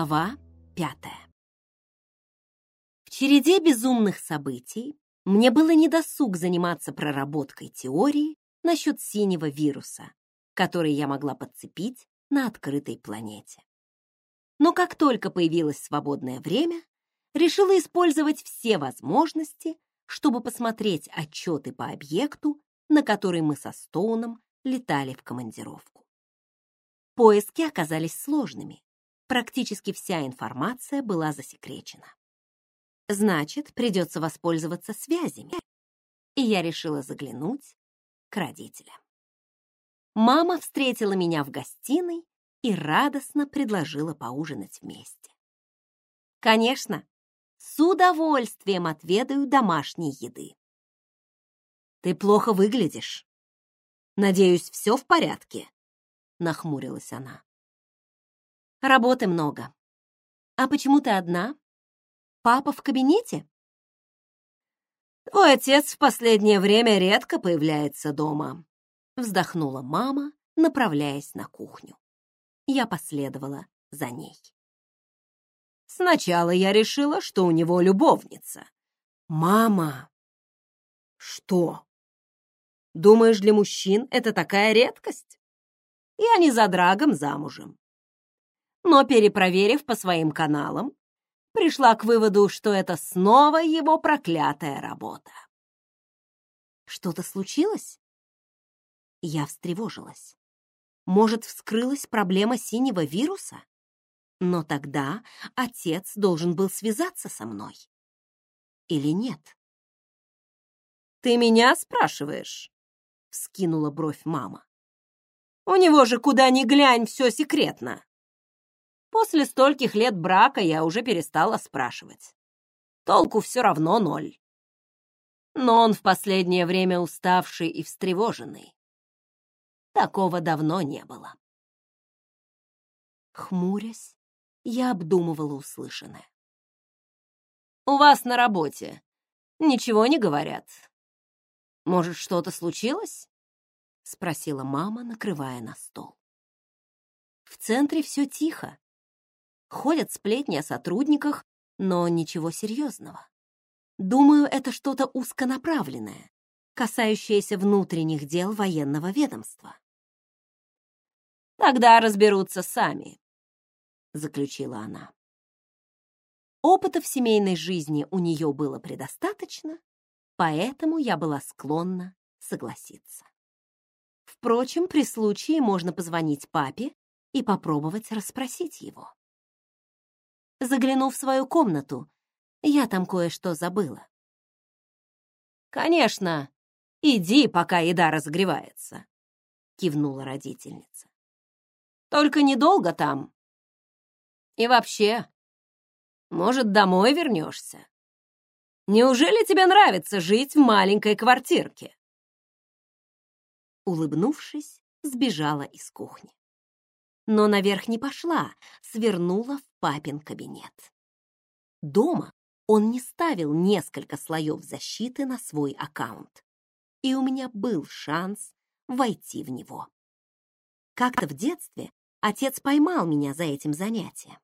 Глава пятая. В череде безумных событий мне было недосуг заниматься проработкой теории насчет синего вируса, который я могла подцепить на открытой планете. Но как только появилось свободное время, решила использовать все возможности, чтобы посмотреть отчеты по объекту, на который мы со Стоуном летали в командировку. Поиски оказались сложными. Практически вся информация была засекречена. Значит, придется воспользоваться связями. И я решила заглянуть к родителям. Мама встретила меня в гостиной и радостно предложила поужинать вместе. Конечно, с удовольствием отведаю домашней еды. «Ты плохо выглядишь. Надеюсь, все в порядке?» — нахмурилась она. «Работы много. А почему ты одна? Папа в кабинете?» «Твой отец в последнее время редко появляется дома», — вздохнула мама, направляясь на кухню. Я последовала за ней. Сначала я решила, что у него любовница. «Мама!» «Что? Думаешь, для мужчин это такая редкость? Я не за драгом замужем. Но, перепроверив по своим каналам, пришла к выводу, что это снова его проклятая работа. Что-то случилось? Я встревожилась. Может, вскрылась проблема синего вируса? Но тогда отец должен был связаться со мной. Или нет? «Ты меня спрашиваешь?» — вскинула бровь мама. «У него же куда ни глянь, все секретно. После стольких лет брака я уже перестала спрашивать. Толку все равно ноль. Но он в последнее время уставший и встревоженный. Такого давно не было. Хмурясь, я обдумывала услышанное. «У вас на работе ничего не говорят? Может, что-то случилось?» — спросила мама, накрывая на стол. В центре все тихо, Ходят сплетни о сотрудниках, но ничего серьезного. Думаю, это что-то узконаправленное, касающееся внутренних дел военного ведомства. «Тогда разберутся сами», — заключила она. Опыта в семейной жизни у нее было предостаточно, поэтому я была склонна согласиться. Впрочем, при случае можно позвонить папе и попробовать расспросить его. Заглянув в свою комнату, я там кое-что забыла. «Конечно, иди, пока еда разогревается», — кивнула родительница. «Только недолго там. И вообще, может, домой вернешься? Неужели тебе нравится жить в маленькой квартирке?» Улыбнувшись, сбежала из кухни но наверх не пошла, свернула в папин кабинет. Дома он не ставил несколько слоев защиты на свой аккаунт, и у меня был шанс войти в него. Как-то в детстве отец поймал меня за этим занятием.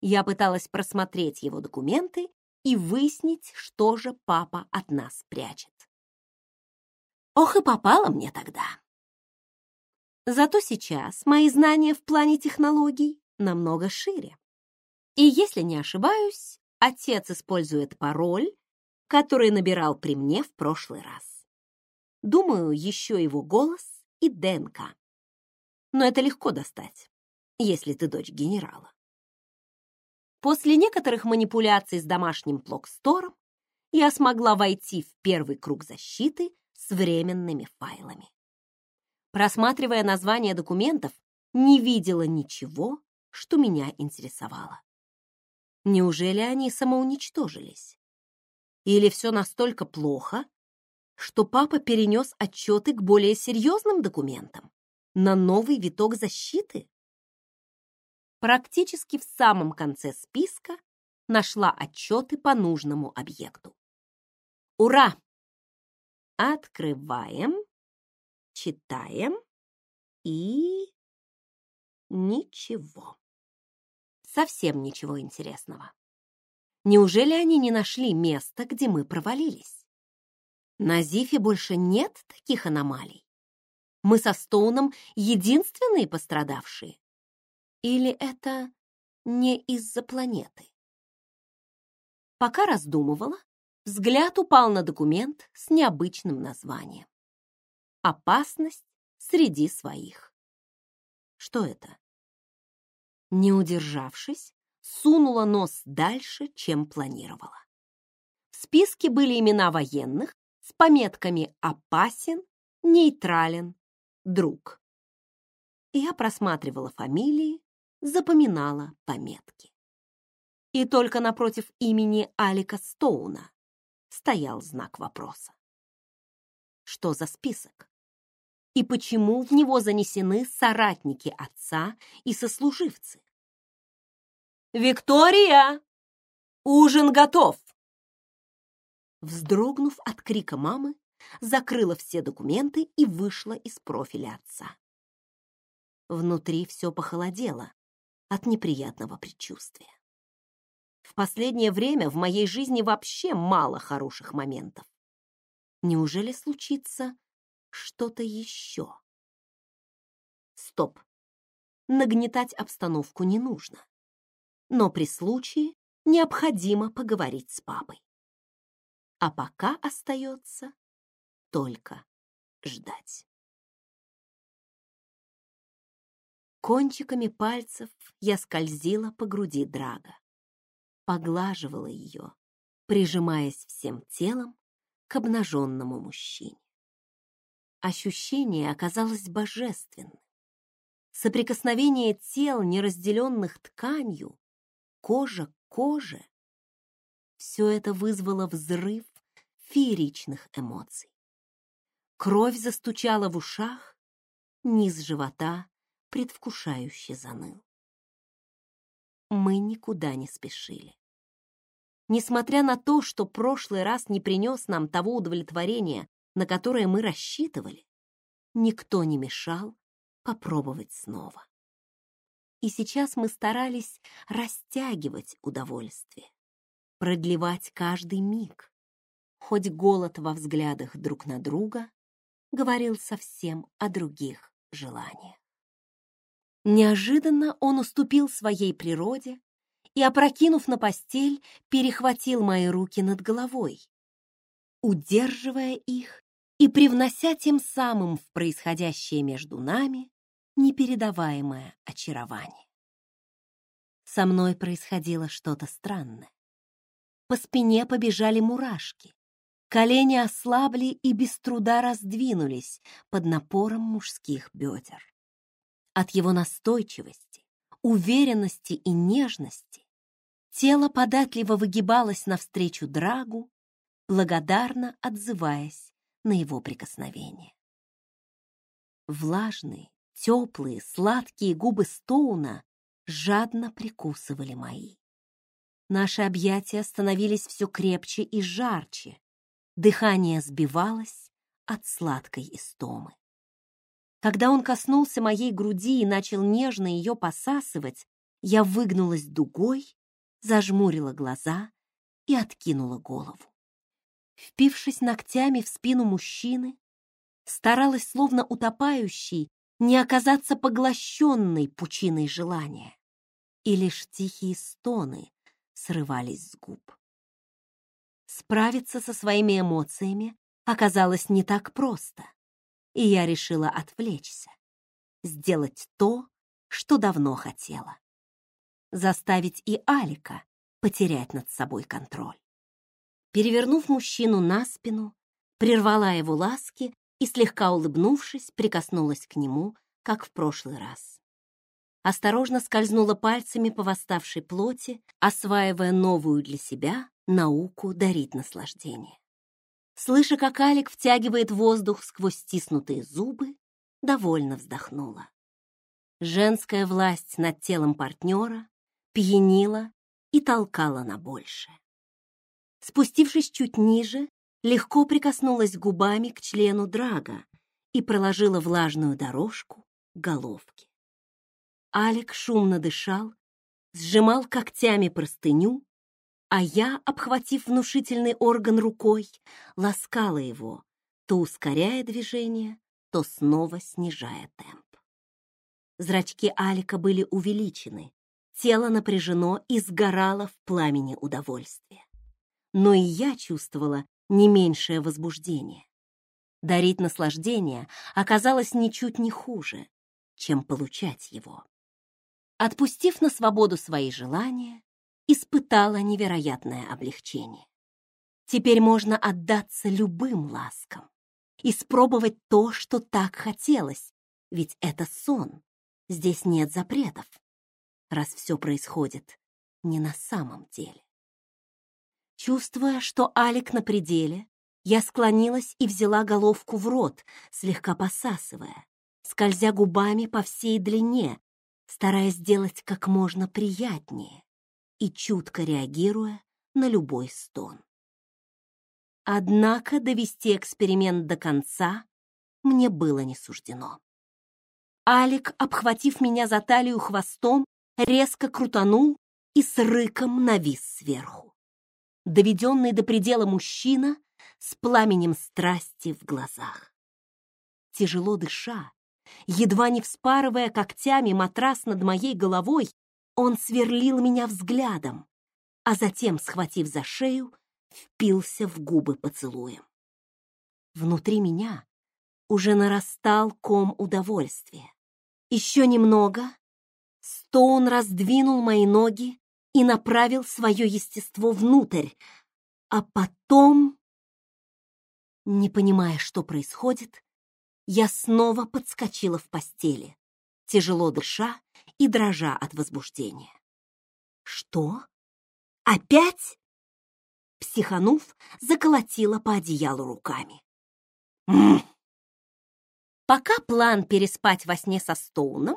Я пыталась просмотреть его документы и выяснить, что же папа от нас прячет. Ох и попало мне тогда. Зато сейчас мои знания в плане технологий намного шире. И если не ошибаюсь, отец использует пароль, который набирал при мне в прошлый раз. Думаю, еще его голос и ДНК. Но это легко достать, если ты дочь генерала. После некоторых манипуляций с домашним плокстором я смогла войти в первый круг защиты с временными файлами просматривая названия документов, не видела ничего, что меня интересовало. Неужели они самоуничтожились? Или все настолько плохо, что папа перенес отчеты к более серьезным документам, на новый виток защиты? Практически в самом конце списка нашла отчеты по нужному объекту. Ура! Открываем читаем и... ничего. Совсем ничего интересного. Неужели они не нашли места, где мы провалились? На Зифе больше нет таких аномалий. Мы со Стоуном единственные пострадавшие. Или это не из-за планеты? Пока раздумывала, взгляд упал на документ с необычным названием. «Опасность среди своих». Что это? Не удержавшись, сунула нос дальше, чем планировала. В списке были имена военных с пометками «опасен», «нейтрален», «друг». Я просматривала фамилии, запоминала пометки. И только напротив имени Алика Стоуна стоял знак вопроса. Что за список? И почему в него занесены соратники отца и сослуживцы? «Виктория! Ужин готов!» Вздрогнув от крика мамы, закрыла все документы и вышла из профиля отца. Внутри все похолодело от неприятного предчувствия. В последнее время в моей жизни вообще мало хороших моментов. Неужели случится что-то еще? Стоп. Нагнетать обстановку не нужно. Но при случае необходимо поговорить с папой. А пока остается только ждать. Кончиками пальцев я скользила по груди Драга поглаживала ее, прижимаясь всем телом к обнаженному мужчине. Ощущение оказалось божественным. Соприкосновение тел, неразделенных тканью, кожа к коже, все это вызвало взрыв фееричных эмоций. Кровь застучала в ушах, низ живота предвкушающе заныл мы никуда не спешили. Несмотря на то, что прошлый раз не принес нам того удовлетворения, на которое мы рассчитывали, никто не мешал попробовать снова. И сейчас мы старались растягивать удовольствие, продлевать каждый миг, хоть голод во взглядах друг на друга говорил совсем о других желаниях. Неожиданно он уступил своей природе и, опрокинув на постель, перехватил мои руки над головой, удерживая их и привнося тем самым в происходящее между нами непередаваемое очарование. Со мной происходило что-то странное. По спине побежали мурашки, колени ослабли и без труда раздвинулись под напором мужских бедер. От его настойчивости, уверенности и нежности тело податливо выгибалось навстречу Драгу, благодарно отзываясь на его прикосновение. Влажные, теплые, сладкие губы Стоуна жадно прикусывали мои. Наши объятия становились все крепче и жарче, дыхание сбивалось от сладкой истомы. Когда он коснулся моей груди и начал нежно ее посасывать, я выгнулась дугой, зажмурила глаза и откинула голову. Впившись ногтями в спину мужчины, старалась, словно утопающий, не оказаться поглощенной пучиной желания. И лишь тихие стоны срывались с губ. Справиться со своими эмоциями оказалось не так просто и я решила отвлечься, сделать то, что давно хотела. Заставить и Алика потерять над собой контроль. Перевернув мужчину на спину, прервала его ласки и, слегка улыбнувшись, прикоснулась к нему, как в прошлый раз. Осторожно скользнула пальцами по восставшей плоти, осваивая новую для себя науку дарить наслаждение. Слыша, как Алик втягивает воздух сквозь стиснутые зубы, довольно вздохнула. Женская власть над телом партнера пьянила и толкала на большее. Спустившись чуть ниже, легко прикоснулась губами к члену Драга и проложила влажную дорожку головки. Алик шумно дышал, сжимал когтями простыню, а я, обхватив внушительный орган рукой, ласкала его, то ускоряя движение, то снова снижая темп. Зрачки Алика были увеличены, тело напряжено и сгорало в пламени удовольствия. Но и я чувствовала не меньшее возбуждение. Дарить наслаждение оказалось ничуть не хуже, чем получать его. Отпустив на свободу свои желания, испытала невероятное облегчение. Теперь можно отдаться любым ласкам, испробовать то, что так хотелось, ведь это сон, здесь нет запретов, раз все происходит не на самом деле. Чувствуя, что Алик на пределе, я склонилась и взяла головку в рот, слегка посасывая, скользя губами по всей длине, стараясь сделать как можно приятнее и чутко реагируя на любой стон. Однако довести эксперимент до конца мне было не суждено. Алик, обхватив меня за талию хвостом, резко крутанул и с рыком навис сверху. Доведенный до предела мужчина с пламенем страсти в глазах. Тяжело дыша, едва не вспарывая когтями матрас над моей головой, он сверлил меня взглядом, а затем, схватив за шею, впился в губы поцелуем. Внутри меня уже нарастал ком удовольствия. Еще немного. Стоун раздвинул мои ноги и направил свое естество внутрь, а потом, не понимая, что происходит, я снова подскочила в постели, тяжело дыша и дрожа от возбуждения. «Что? Опять?» Психанув, заколотила по одеялу руками. «М Пока план переспать во сне со Стоуном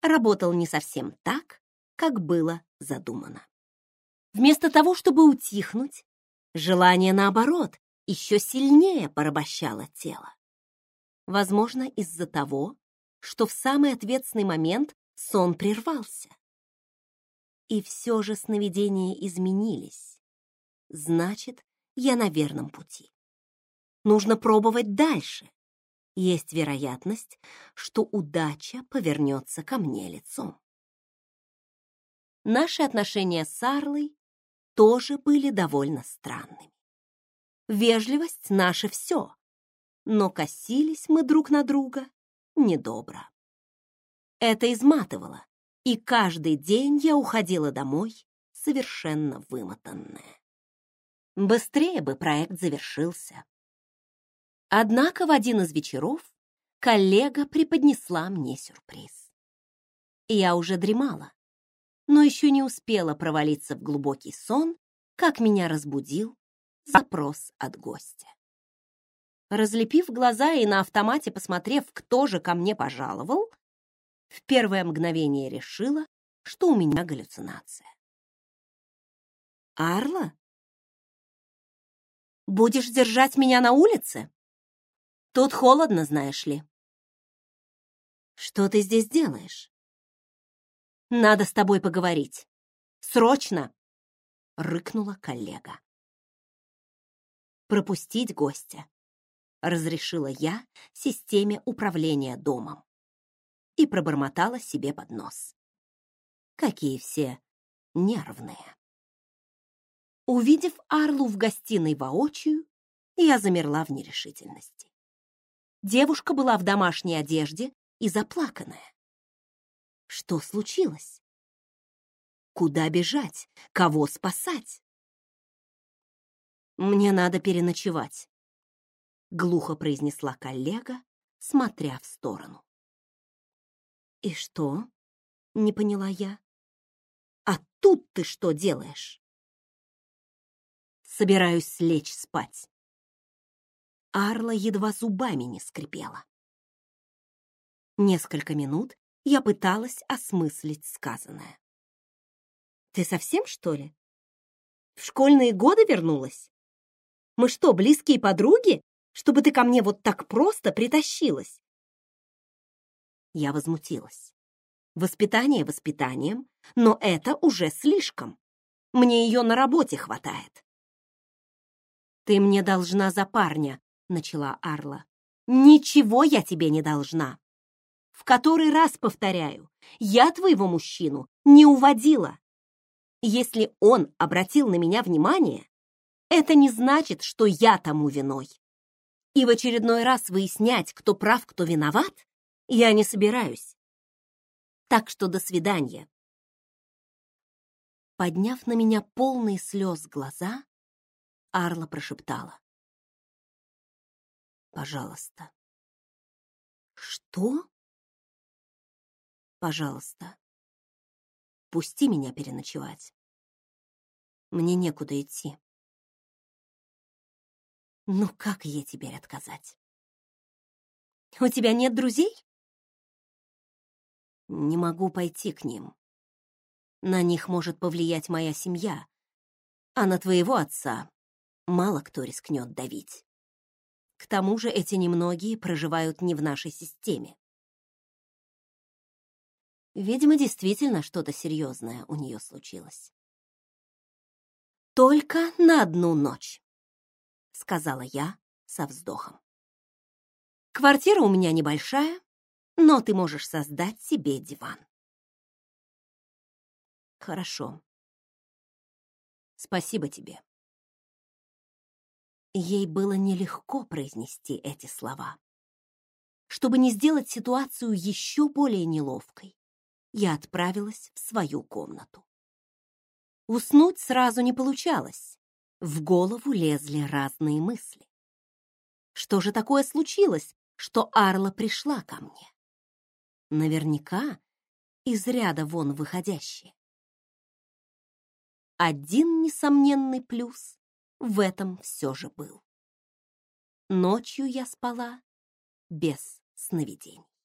работал не совсем так, как было задумано. Вместо того, чтобы утихнуть, желание, наоборот, еще сильнее порабощало тело. Возможно, из-за того, что в самый ответственный момент сон прервался. И все же сновидения изменились. Значит, я на верном пути. Нужно пробовать дальше. Есть вероятность, что удача повернется ко мне лицом. Наши отношения с Арлой тоже были довольно странными. Вежливость — наше все, но косились мы друг на друга недобро. Это изматывало, и каждый день я уходила домой совершенно вымотанная. Быстрее бы проект завершился. Однако в один из вечеров коллега преподнесла мне сюрприз. Я уже дремала, но еще не успела провалиться в глубокий сон, как меня разбудил запрос от гостя. Разлепив глаза и на автомате посмотрев, кто же ко мне пожаловал, в первое мгновение решила, что у меня галлюцинация. «Арла? Будешь держать меня на улице? Тут холодно, знаешь ли». «Что ты здесь делаешь?» «Надо с тобой поговорить. Срочно!» — рыкнула коллега. «Пропустить гостя», — разрешила я системе управления домом и пробормотала себе под нос. Какие все нервные. Увидев Арлу в гостиной воочию, я замерла в нерешительности. Девушка была в домашней одежде и заплаканная. Что случилось? Куда бежать? Кого спасать? «Мне надо переночевать», — глухо произнесла коллега, смотря в сторону. «И что?» — не поняла я. «А тут ты что делаешь?» «Собираюсь лечь спать». Арла едва зубами не скрипела. Несколько минут я пыталась осмыслить сказанное. «Ты совсем, что ли? В школьные годы вернулась? Мы что, близкие подруги, чтобы ты ко мне вот так просто притащилась?» Я возмутилась. Воспитание воспитанием, но это уже слишком. Мне ее на работе хватает. «Ты мне должна за парня», — начала Арла. «Ничего я тебе не должна. В который раз повторяю, я твоего мужчину не уводила. Если он обратил на меня внимание, это не значит, что я тому виной. И в очередной раз выяснять, кто прав, кто виноват, я не собираюсь. Так что до свидания. Подняв на меня полные слез глаза, Арла прошептала. «Пожалуйста». «Что?» «Пожалуйста, пусти меня переночевать. Мне некуда идти». «Ну как ей теперь отказать?» «У тебя нет друзей?» «Не могу пойти к ним. На них может повлиять моя семья, а на твоего отца мало кто рискнет давить. К тому же эти немногие проживают не в нашей системе. Видимо, действительно что-то серьезное у нее случилось. «Только на одну ночь», — сказала я со вздохом. «Квартира у меня небольшая, но ты можешь создать себе диван». «Хорошо. Спасибо тебе». Ей было нелегко произнести эти слова. Чтобы не сделать ситуацию еще более неловкой, я отправилась в свою комнату. Уснуть сразу не получалось. В голову лезли разные мысли. Что же такое случилось, что Арла пришла ко мне? Наверняка из ряда вон выходящие. Один несомненный плюс в этом все же был. Ночью я спала без сновидений.